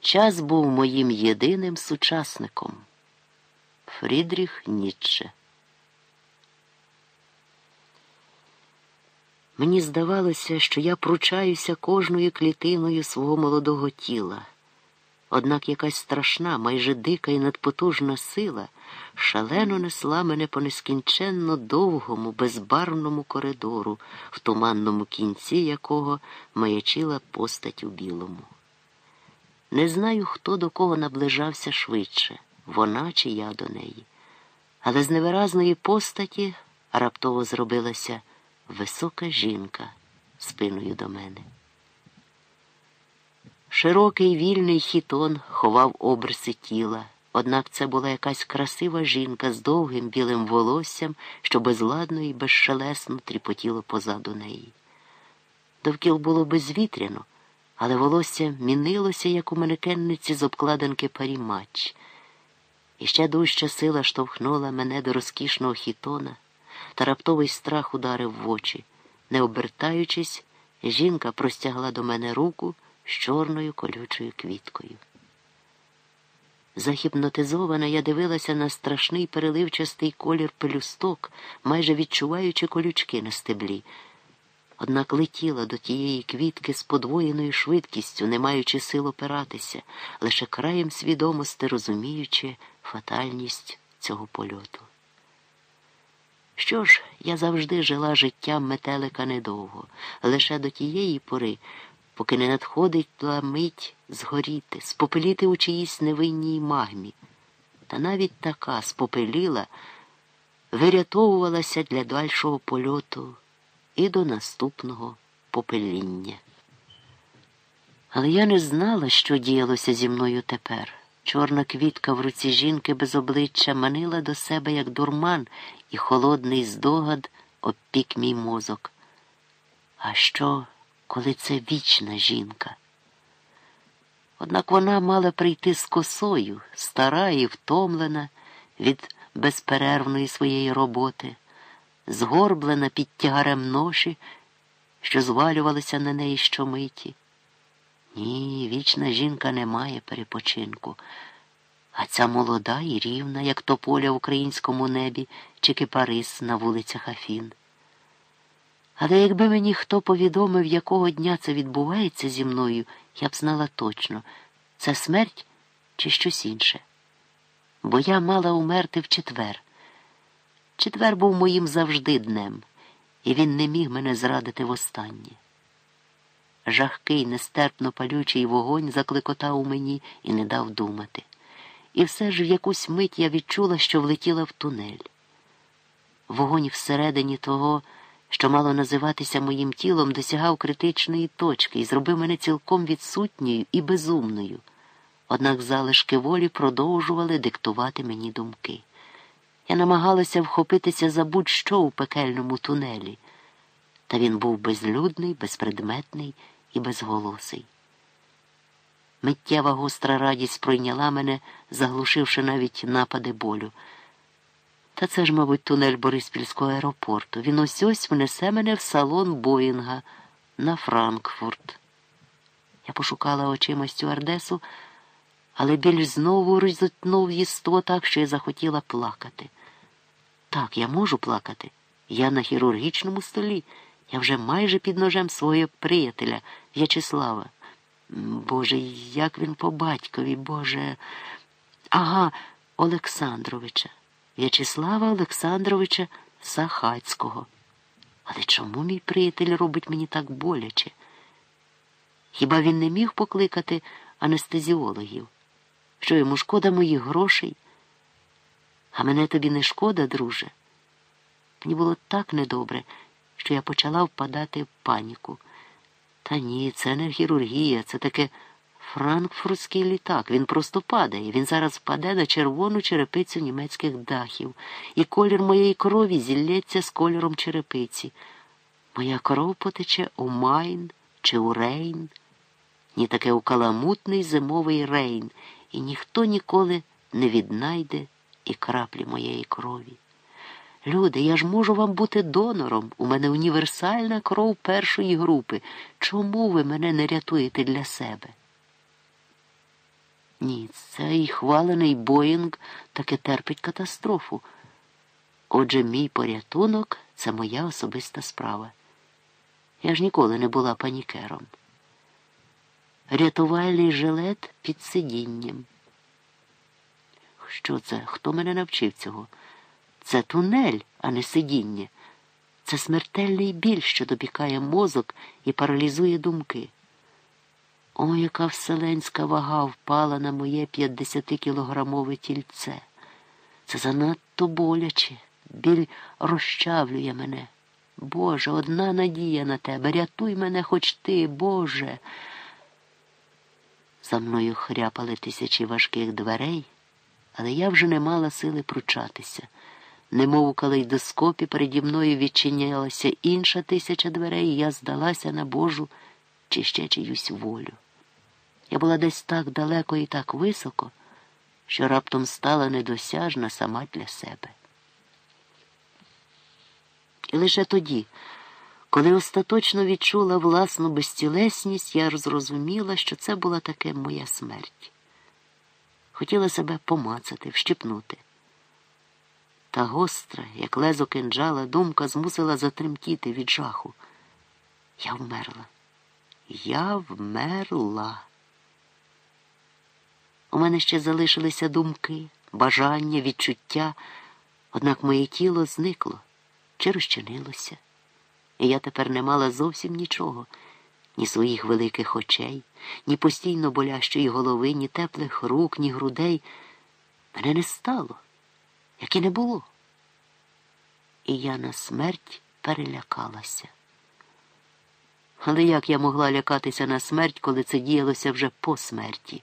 Час був моїм єдиним сучасником. Фрідріх Ніцше Мені здавалося, що я пручаюся кожною клітиною свого молодого тіла. Однак якась страшна, майже дика і надпотужна сила шалено несла мене по нескінченно довгому, безбарвному коридору, в туманному кінці якого маячила постать у білому. Не знаю, хто до кого наближався швидше, вона чи я до неї. Але з невиразної постаті раптово зробилася висока жінка спиною до мене. Широкий вільний хітон ховав обриси тіла, однак це була якась красива жінка з довгим білим волоссям, що безладно і безшелесно тріпотіло позаду неї. Довкіл було безвітряно, але волосся мінилося, як у манекенниці з обкладинки парімач. І ще дужча сила штовхнула мене до розкішного хітона, та раптовий страх ударив в очі. Не обертаючись, жінка простягла до мене руку з чорною колючою квіткою. Захіпнотизована, я дивилася на страшний переливчастий колір пелюсток, майже відчуваючи колючки на стеблі. Однак летіла до тієї квітки з подвоєною швидкістю, не маючи сил опиратися, лише краєм свідомості розуміючи фатальність цього польоту. Що ж, я завжди жила життям метелика недовго, лише до тієї пори, поки не надходить мить згоріти, спопеліти у чиїсь невинній магмі. Та навіть така спопеліла вирятовувалася для дальшого польоту і до наступного попеління. Але я не знала, що діялося зі мною тепер. Чорна квітка в руці жінки без обличчя манила до себе, як дурман, і холодний здогад обпік мій мозок. А що, коли це вічна жінка? Однак вона мала прийти з косою, стара і втомлена від безперервної своєї роботи, згорблена під тягарем ноші, що звалювалися на неї щомиті. Ні, вічна жінка не має перепочинку, а ця молода і рівна, як тополя в українському небі чи кипарис на вулицях Афін. Але якби мені хто повідомив, якого дня це відбувається зі мною, я б знала точно, це смерть чи щось інше. Бо я мала умерти в четвер. Четвер був моїм завжди днем, і він не міг мене зрадити востаннє. Жахкий, нестерпно палючий вогонь закликотав у мені і не дав думати. І все ж в якусь мить я відчула, що влетіла в тунель. Вогонь всередині того, що мало називатися моїм тілом, досягав критичної точки і зробив мене цілком відсутньою і безумною. Однак залишки волі продовжували диктувати мені думки. Я намагалася вхопитися за будь-що у пекельному тунелі, та він був безлюдний, безпредметний і безголосий. Миттєва гостра радість пройняла мене, заглушивши навіть напади болю. Та це ж, мабуть, тунель Бориспільського аеропорту. Він ось ось внесе мене в салон Боїнга на Франкфурт. Я пошукала очима стюардесу, але біль знову розітнув їство так, що я захотіла плакати. Так, я можу плакати. Я на хірургічному столі. Я вже майже під ножем свого приятеля В'ячеслава. Боже, як він по батькові, Боже. Ага, Олександровича, В'ячеслава Олександровича Сахацького. Але чому мій приятель робить мені так боляче? Хіба він не міг покликати анестезіологів? Що йому шкода моїх грошей? А мене тобі не шкода, друже? Мені було так недобре що я почала впадати в паніку. Та ні, це не хірургія, це таке франкфуртський літак. Він просто падає. Він зараз впаде на червону черепицю німецьких дахів, і колір моєї крові зіллється з кольором черепиці. Моя кров потече у Майн чи у Рейн, ні, таки у каламутний зимовий рейн, і ніхто ніколи не віднайде і краплі моєї крові. Люди, я ж можу вам бути донором. У мене універсальна кров першої групи. Чому ви мене не рятуєте для себе? Ні, Цей хвалений Боїнг таки терпить катастрофу. Отже, мій порятунок це моя особиста справа. Я ж ніколи не була панікером. Рятувальний жилет під сидінням. Що це? Хто мене навчив цього? Це тунель, а не сидіння. Це смертельний біль, що допікає мозок і паралізує думки. О, яка вселенська вага впала на моє 50-кілограмове тільце. Це занадто боляче. Біль розчавлює мене. Боже, одна надія на тебе. Рятуй мене хоч ти, Боже. За мною хряпали тисячі важких дверей, але я вже не мала сили пручатися. Немов у калейдоскопі переді мною відчинялася інша тисяча дверей, і я здалася на Божу чи ще чиюсь волю. Я була десь так далеко і так високо, що раптом стала недосяжна сама для себе. І лише тоді, коли остаточно відчула власну безцілесність, я зрозуміла, що це була таке моя смерть. Хотіла себе помацати, вщипнути. Та гостра, як лезо кинджала, думка змусила затремтіти від жаху. Я вмерла. Я вмерла. У мене ще залишилися думки, бажання, відчуття, однак моє тіло зникло чи розчинилося. І я тепер не мала зовсім нічого, ні своїх великих очей, ні постійно болящої голови, ні теплих рук, ні грудей. Мене не стало, як і не було. І я на смерть перелякалася. Але як я могла лякатися на смерть, коли це діялося вже по смерті?